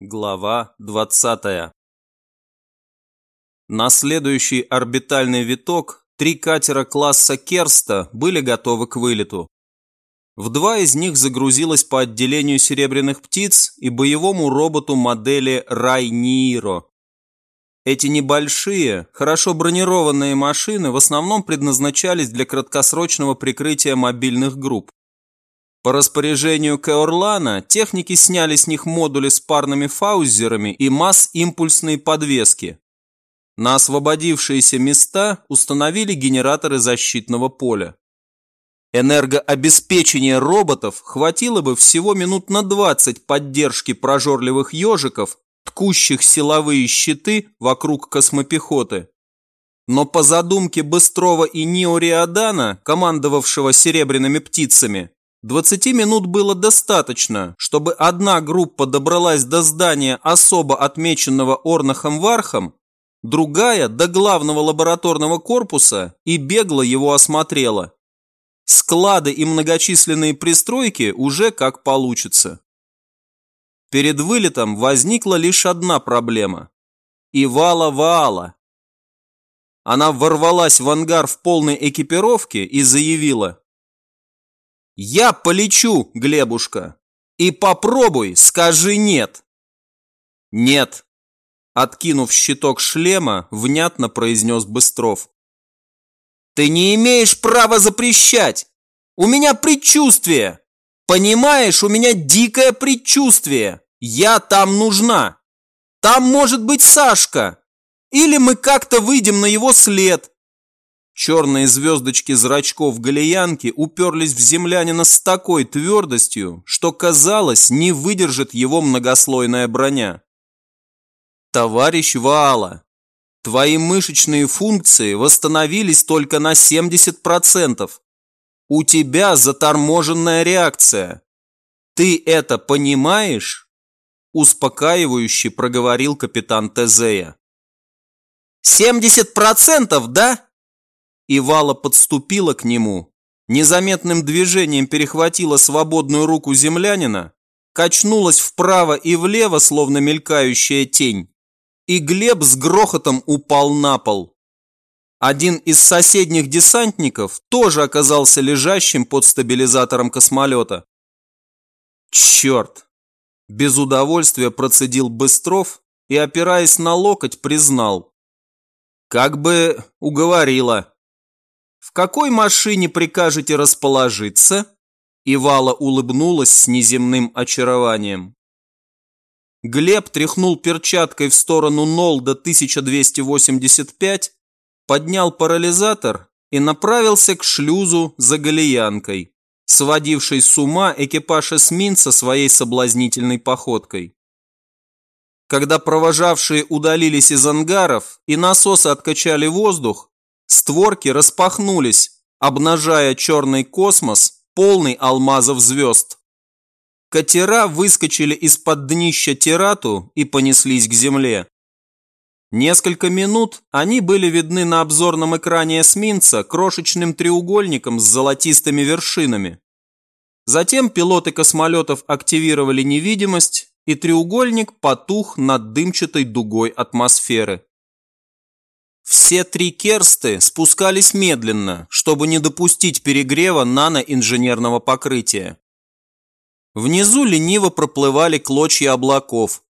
Глава 20. На следующий орбитальный виток три катера класса Керста были готовы к вылету. В два из них загрузилось по отделению серебряных птиц и боевому роботу модели Райниро. Эти небольшие, хорошо бронированные машины в основном предназначались для краткосрочного прикрытия мобильных групп. По распоряжению Кеорлана техники сняли с них модули с парными фаузерами и масс-импульсные подвески. На освободившиеся места установили генераторы защитного поля. Энергообеспечения роботов хватило бы всего минут на 20 поддержки прожорливых ежиков, ткущих силовые щиты вокруг космопехоты. Но по задумке Быстрова и Ниориадана, командовавшего серебряными птицами, 20 минут было достаточно, чтобы одна группа добралась до здания особо отмеченного Орнахом Вархом, другая – до главного лабораторного корпуса и бегло его осмотрела. Склады и многочисленные пристройки уже как получится. Перед вылетом возникла лишь одна проблема. Ивала-Ваала. Она ворвалась в ангар в полной экипировке и заявила, я полечу, Глебушка. И попробуй, скажи нет. Нет. Откинув щиток шлема, внятно произнес Быстров. Ты не имеешь права запрещать. У меня предчувствие. Понимаешь, у меня дикое предчувствие. Я там нужна. Там может быть Сашка. Или мы как-то выйдем на его след. Черные звездочки зрачков галеянки уперлись в землянина с такой твердостью, что, казалось, не выдержит его многослойная броня. Товарищ Ваала, твои мышечные функции восстановились только на 70%. У тебя заторможенная реакция. Ты это понимаешь? Успокаивающе проговорил капитан Тезея. «70%, да?» Ивала подступила к нему, незаметным движением перехватила свободную руку землянина, качнулась вправо и влево, словно мелькающая тень, и Глеб с грохотом упал на пол. Один из соседних десантников тоже оказался лежащим под стабилизатором космолета. Черт! Без удовольствия процедил Быстров и, опираясь на локоть, признал. Как бы уговорила. «В какой машине прикажете расположиться?» Ивала улыбнулась с неземным очарованием. Глеб тряхнул перчаткой в сторону Нолда 1285, поднял парализатор и направился к шлюзу за галеянкой, сводившей с ума экипаж эсминца своей соблазнительной походкой. Когда провожавшие удалились из ангаров и насосы откачали воздух, Створки распахнулись, обнажая черный космос, полный алмазов звезд. Катера выскочили из-под днища Тирату и понеслись к земле. Несколько минут они были видны на обзорном экране эсминца крошечным треугольником с золотистыми вершинами. Затем пилоты космолетов активировали невидимость, и треугольник потух над дымчатой дугой атмосферы. Все три керсты спускались медленно, чтобы не допустить перегрева наноинженерного покрытия. Внизу лениво проплывали клочья облаков.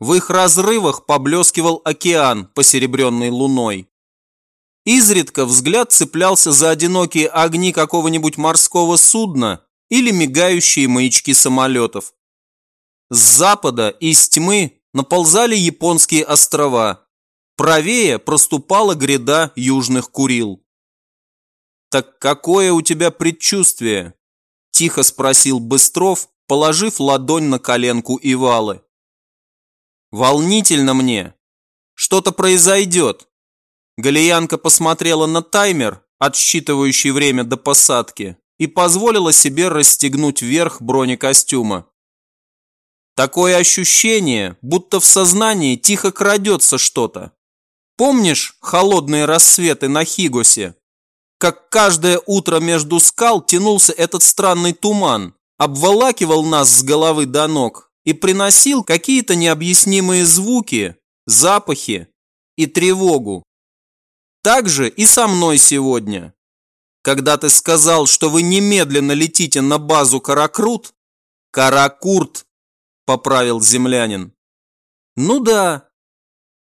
В их разрывах поблескивал океан, посеребренный луной. Изредка взгляд цеплялся за одинокие огни какого-нибудь морского судна или мигающие маячки самолетов. С запада из тьмы наползали японские острова, Правее проступала гряда южных Курил. «Так какое у тебя предчувствие?» – тихо спросил Быстров, положив ладонь на коленку Ивалы. «Волнительно мне. Что-то произойдет». Галиянка посмотрела на таймер, отсчитывающий время до посадки, и позволила себе расстегнуть верх бронекостюма. Такое ощущение, будто в сознании тихо крадется что-то. Помнишь холодные рассветы на Хигосе? Как каждое утро между скал тянулся этот странный туман, обволакивал нас с головы до ног и приносил какие-то необъяснимые звуки, запахи и тревогу. Так же и со мной сегодня. Когда ты сказал, что вы немедленно летите на базу Каракрут, Каракурт, поправил землянин. Ну да.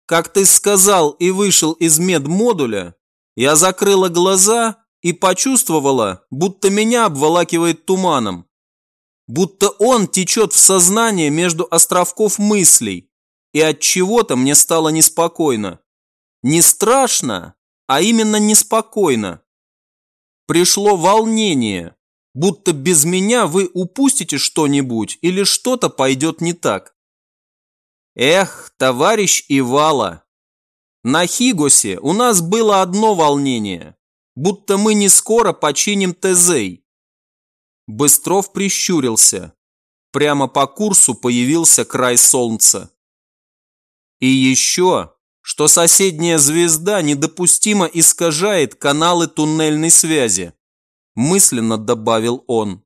Как ты сказал и вышел из медмодуля, я закрыла глаза и почувствовала, будто меня обволакивает туманом. Будто он течет в сознание между островков мыслей, и от чего-то мне стало неспокойно. Не страшно, а именно неспокойно. Пришло волнение, будто без меня вы упустите что-нибудь или что-то пойдет не так. Эх, товарищ Ивала, на Хигосе у нас было одно волнение, будто мы не скоро починим Тезей. Быстров прищурился. Прямо по курсу появился край солнца. И еще что соседняя звезда недопустимо искажает каналы туннельной связи, мысленно добавил он.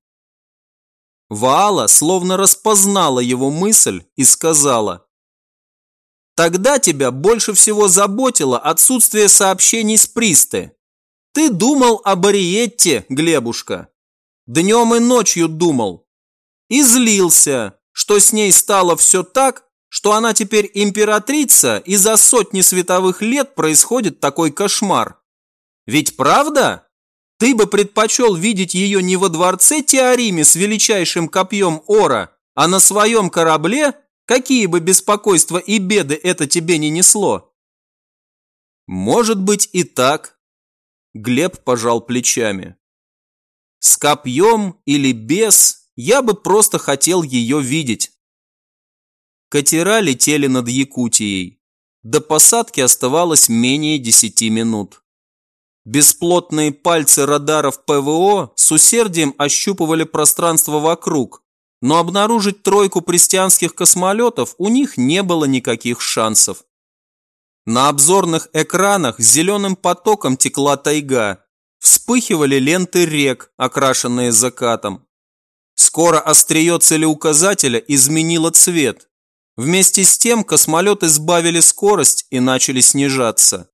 Ваала словно распознала его мысль и сказала, «Тогда тебя больше всего заботило отсутствие сообщений с Присты. Ты думал об Ариетте, Глебушка. Днем и ночью думал. И злился, что с ней стало все так, что она теперь императрица, и за сотни световых лет происходит такой кошмар. Ведь правда? Ты бы предпочел видеть ее не во дворце Теориме с величайшим копьем Ора, а на своем корабле, какие бы беспокойства и беды это тебе не несло. Может быть и так. Глеб пожал плечами. С копьем или без, я бы просто хотел ее видеть. Катера летели над Якутией. До посадки оставалось менее 10 минут. Бесплотные пальцы радаров ПВО с усердием ощупывали пространство вокруг, но обнаружить тройку престианских космолетов у них не было никаких шансов. На обзорных экранах зеленым потоком текла тайга, вспыхивали ленты рек, окрашенные закатом. Скоро острие целеуказателя изменило цвет, Вместе с тем космолеты сбавили скорость и начали снижаться.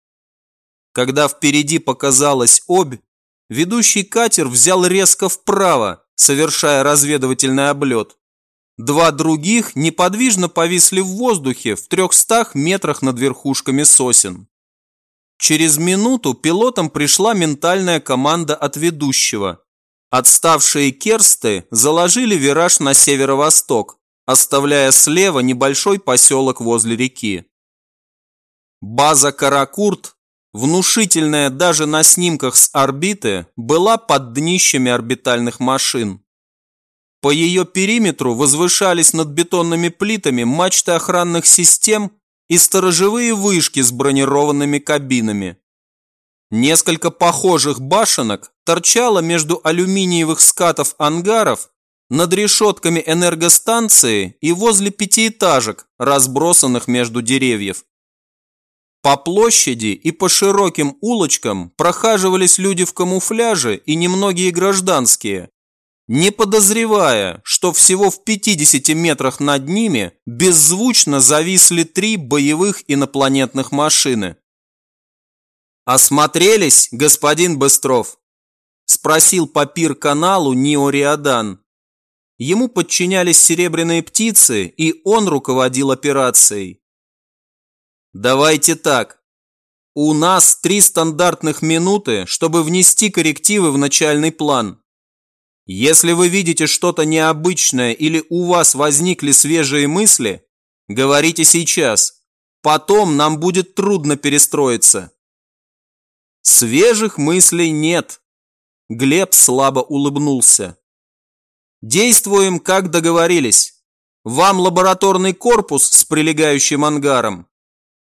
Когда впереди показалась обь, ведущий катер взял резко вправо, совершая разведывательный облет. Два других неподвижно повисли в воздухе в трехстах метрах над верхушками сосен. Через минуту пилотам пришла ментальная команда от ведущего. Отставшие керсты заложили вираж на северо-восток, оставляя слева небольшой поселок возле реки. База Каракурт, внушительная даже на снимках с орбиты, была под днищами орбитальных машин. По ее периметру возвышались над бетонными плитами мачты охранных систем и сторожевые вышки с бронированными кабинами. Несколько похожих башенок торчало между алюминиевых скатов ангаров над решетками энергостанции и возле пятиэтажек, разбросанных между деревьев. По площади и по широким улочкам прохаживались люди в камуфляже и немногие гражданские, не подозревая, что всего в 50 метрах над ними беззвучно зависли три боевых инопланетных машины. «Осмотрелись, господин Быстров?» – спросил по пир-каналу Ниориадан, Ему подчинялись серебряные птицы, и он руководил операцией. Давайте так. У нас три стандартных минуты, чтобы внести коррективы в начальный план. Если вы видите что-то необычное или у вас возникли свежие мысли, говорите сейчас. Потом нам будет трудно перестроиться. Свежих мыслей нет. Глеб слабо улыбнулся. Действуем, как договорились. Вам лабораторный корпус с прилегающим ангаром.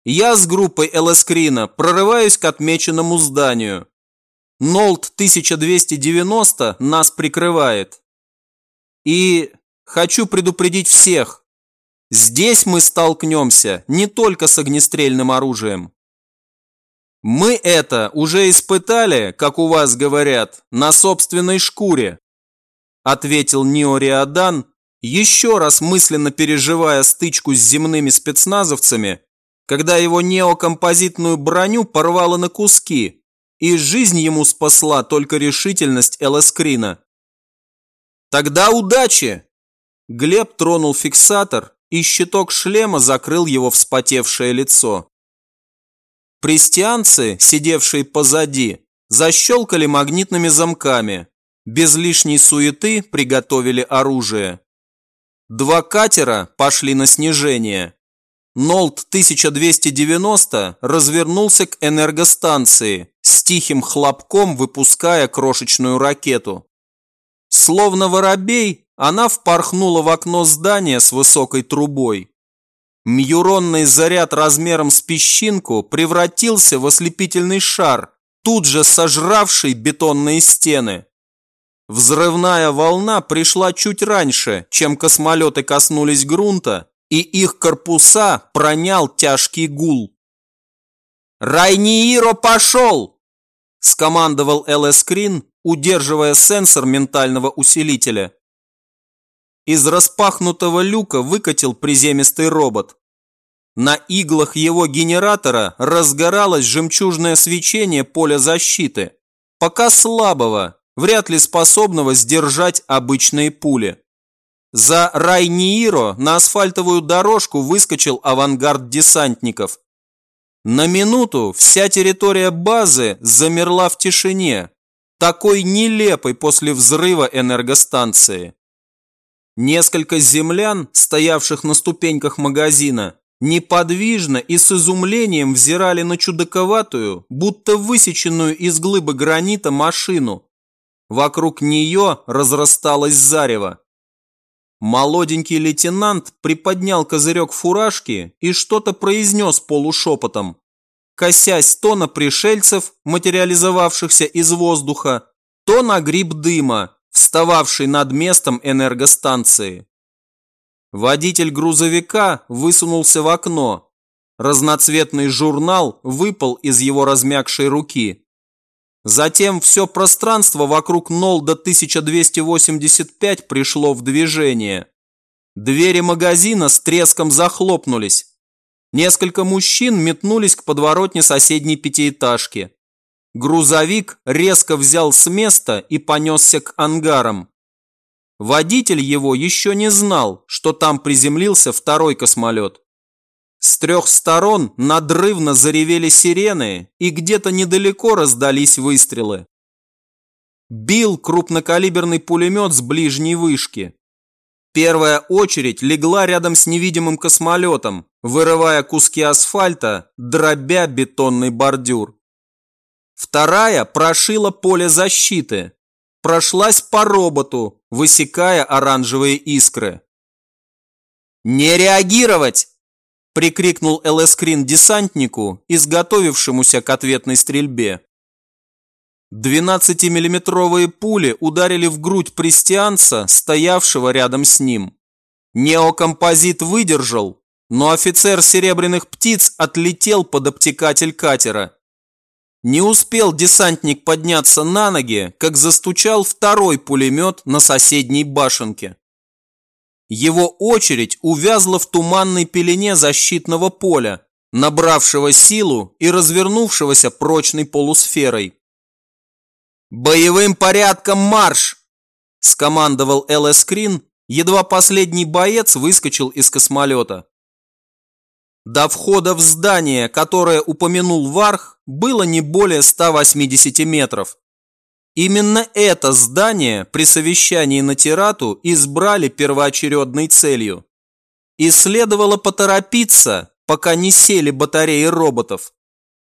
Я с группой Элэскрина прорываюсь к отмеченному зданию. Нолт 1290 нас прикрывает. И хочу предупредить всех. Здесь мы столкнемся не только с огнестрельным оружием. Мы это уже испытали, как у вас говорят, на собственной шкуре ответил Ниориадан еще раз мысленно переживая стычку с земными спецназовцами, когда его неокомпозитную броню порвало на куски, и жизнь ему спасла только решительность Элэскрина. «Тогда удачи!» Глеб тронул фиксатор, и щиток шлема закрыл его вспотевшее лицо. Престианцы, сидевшие позади, защелкали магнитными замками, без лишней суеты приготовили оружие. Два катера пошли на снижение. Нолт 1290 развернулся к энергостанции, с тихим хлопком выпуская крошечную ракету. Словно воробей, она впорхнула в окно здания с высокой трубой. Мьюронный заряд размером с песчинку превратился в ослепительный шар, тут же сожравший бетонные стены. Взрывная волна пришла чуть раньше, чем космолеты коснулись грунта, и их корпуса пронял тяжкий гул. «Райнииро пошел!» – скомандовал ЛС Крин, удерживая сенсор ментального усилителя. Из распахнутого люка выкатил приземистый робот. На иглах его генератора разгоралось жемчужное свечение поля защиты, пока слабого, вряд ли способного сдержать обычные пули. За Райнииро на асфальтовую дорожку выскочил авангард десантников. На минуту вся территория базы замерла в тишине, такой нелепой после взрыва энергостанции. Несколько землян, стоявших на ступеньках магазина, неподвижно и с изумлением взирали на чудаковатую, будто высеченную из глыбы гранита машину. Вокруг нее разрасталось зарево. Молоденький лейтенант приподнял козырек фуражки и что-то произнес полушепотом, косясь то на пришельцев, материализовавшихся из воздуха, то на гриб дыма, встававший над местом энергостанции. Водитель грузовика высунулся в окно. Разноцветный журнал выпал из его размягшей руки. Затем все пространство вокруг Нолда 1285 пришло в движение. Двери магазина с треском захлопнулись. Несколько мужчин метнулись к подворотне соседней пятиэтажки. Грузовик резко взял с места и понесся к ангарам. Водитель его еще не знал, что там приземлился второй космолет. С трех сторон надрывно заревели сирены, и где-то недалеко раздались выстрелы. Бил крупнокалиберный пулемет с ближней вышки. Первая очередь легла рядом с невидимым космолетом, вырывая куски асфальта, дробя бетонный бордюр. Вторая прошила поле защиты, прошлась по роботу, высекая оранжевые искры. «Не реагировать!» – прикрикнул ЛС-крин десантнику, изготовившемуся к ответной стрельбе. 12-миллиметровые пули ударили в грудь престианца, стоявшего рядом с ним. Неокомпозит выдержал, но офицер серебряных птиц отлетел под обтекатель катера. Не успел десантник подняться на ноги, как застучал второй пулемет на соседней башенке. Его очередь увязла в туманной пелене защитного поля, набравшего силу и развернувшегося прочной полусферой. «Боевым порядком марш!» – скомандовал ЛС Крин, едва последний боец выскочил из космолета. До входа в здание, которое упомянул Варх, было не более 180 метров. Именно это здание при совещании на Тирату избрали первоочередной целью. И следовало поторопиться, пока не сели батареи роботов.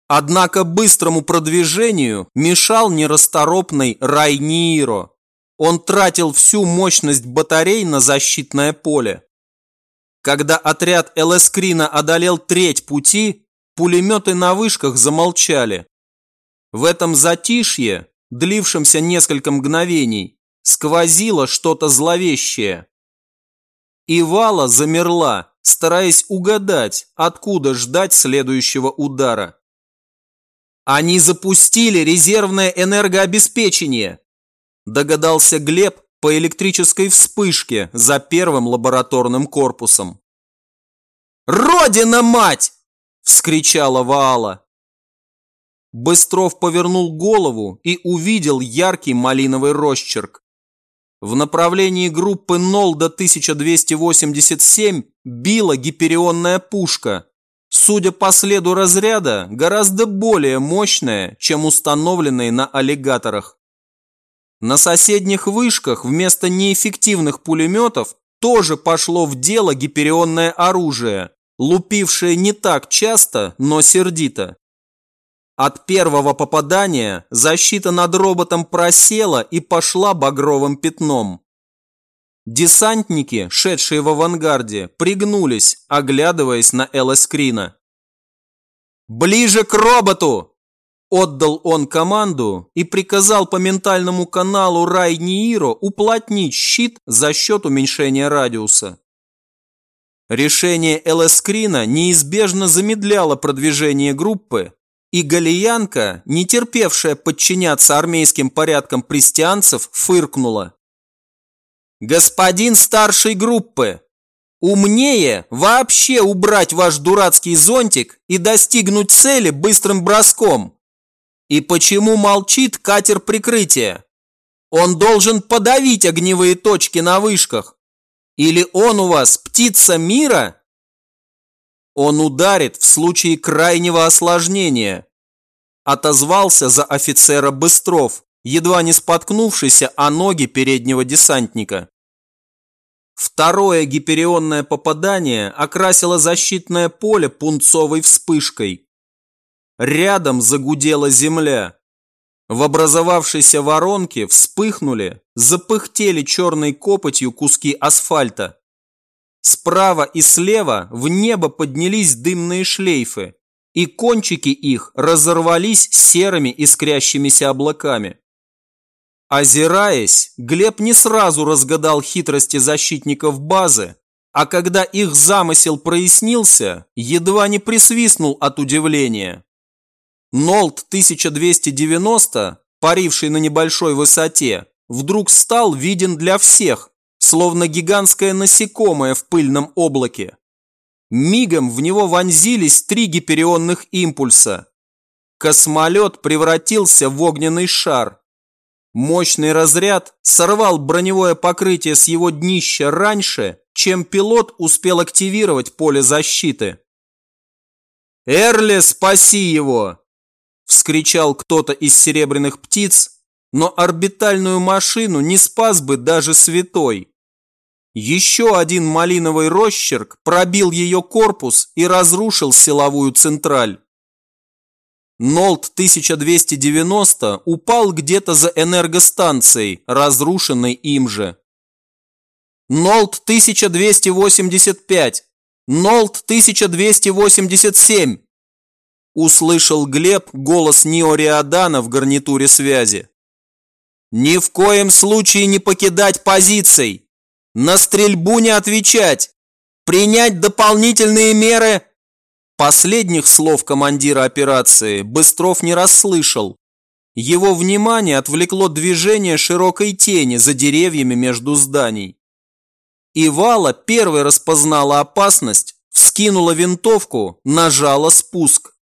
Однако быстрому продвижению мешал нерасторопный Райнииро. Он тратил всю мощность батарей на защитное поле. Когда отряд ЛС-Крина одолел треть пути, пулеметы на вышках замолчали. В этом затишье, длившемся несколько мгновений, сквозило что-то зловещее. Ивала замерла, стараясь угадать, откуда ждать следующего удара. «Они запустили резервное энергообеспечение!» Догадался Глеб, по электрической вспышке за первым лабораторным корпусом. «Родина, мать!» – вскричала Ваала. Быстров повернул голову и увидел яркий малиновый росчерк. В направлении группы Нолда 1287 била гиперионная пушка, судя по следу разряда, гораздо более мощная, чем установленные на аллигаторах. На соседних вышках вместо неэффективных пулеметов тоже пошло в дело гиперионное оружие, лупившее не так часто, но сердито. От первого попадания защита над роботом просела и пошла багровым пятном. Десантники, шедшие в авангарде, пригнулись, оглядываясь на Элэскрина. «Ближе к роботу!» Отдал он команду и приказал по ментальному каналу Рай Нииро уплотнить щит за счет уменьшения радиуса. Решение Элэскрина неизбежно замедляло продвижение группы, и Галиянка, не терпевшая подчиняться армейским порядкам престианцев, фыркнула. «Господин старшей группы, умнее вообще убрать ваш дурацкий зонтик и достигнуть цели быстрым броском. И почему молчит катер прикрытия? Он должен подавить огневые точки на вышках. Или он у вас птица мира?» Он ударит в случае крайнего осложнения. Отозвался за офицера Быстров, едва не споткнувшийся о ноги переднего десантника. Второе гиперионное попадание окрасило защитное поле пунцовой вспышкой. Рядом загудела земля. В образовавшейся воронке вспыхнули, запыхтели черной копотью куски асфальта. Справа и слева в небо поднялись дымные шлейфы, и кончики их разорвались серыми искрящимися облаками. Озираясь, Глеб не сразу разгадал хитрости защитников базы, а когда их замысел прояснился, едва не присвистнул от удивления. Нолт 1290, паривший на небольшой высоте, вдруг стал виден для всех, словно гигантское насекомое в пыльном облаке. Мигом в него вонзились три гиперионных импульса. Космолет превратился в огненный шар. Мощный разряд сорвал броневое покрытие с его днища раньше, чем пилот успел активировать поле защиты. «Эрли, спаси его!» – вскричал кто-то из серебряных птиц, но орбитальную машину не спас бы даже святой. Еще один малиновый росчерк пробил ее корпус и разрушил силовую централь. Нолт 1290 упал где-то за энергостанцией, разрушенной им же. Нолт 1285! Нолт 1287! Услышал Глеб голос Неориадана в гарнитуре связи. «Ни в коем случае не покидать позиций! На стрельбу не отвечать! Принять дополнительные меры!» Последних слов командира операции Быстров не расслышал. Его внимание отвлекло движение широкой тени за деревьями между зданий. Ивала первой распознала опасность, вскинула винтовку, нажала спуск.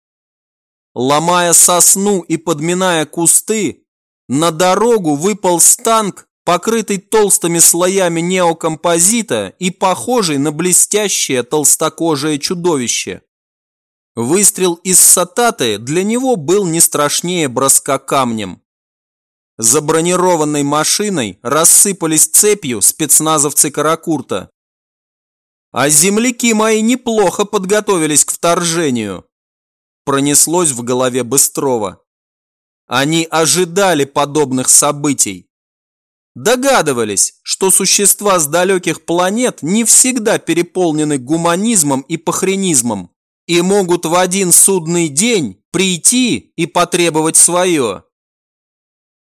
Ломая сосну и подминая кусты, на дорогу выпал станк покрытый толстыми слоями неокомпозита и похожий на блестящее толстокожее чудовище. Выстрел из сататы для него был не страшнее броска камнем. За бронированной машиной рассыпались цепью спецназовцы Каракурта. А земляки мои неплохо подготовились к вторжению. Пронеслось в голове Быстрова. Они ожидали подобных событий. Догадывались, что существа с далеких планет не всегда переполнены гуманизмом и похренизмом и могут в один судный день прийти и потребовать свое.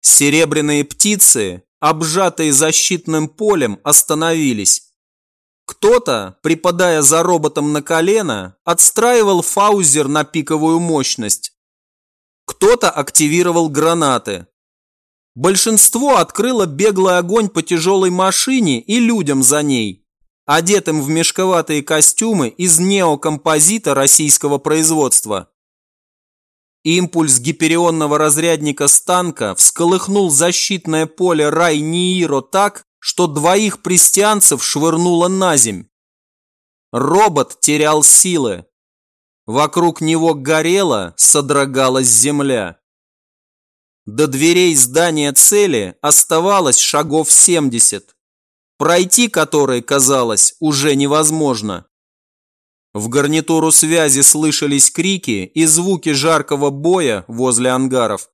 Серебряные птицы, обжатые защитным полем, остановились. Кто-то, припадая за роботом на колено, отстраивал фаузер на пиковую мощность. Кто-то активировал гранаты. Большинство открыло беглый огонь по тяжелой машине и людям за ней, одетым в мешковатые костюмы из неокомпозита российского производства. Импульс гиперионного разрядника Станка всколыхнул защитное поле Рай-Нииро так, что двоих престианцев швырнуло на земь. Робот терял силы. Вокруг него горела, содрогалась земля. До дверей здания цели оставалось шагов 70, пройти которые, казалось, уже невозможно. В гарнитуру связи слышались крики и звуки жаркого боя возле ангаров.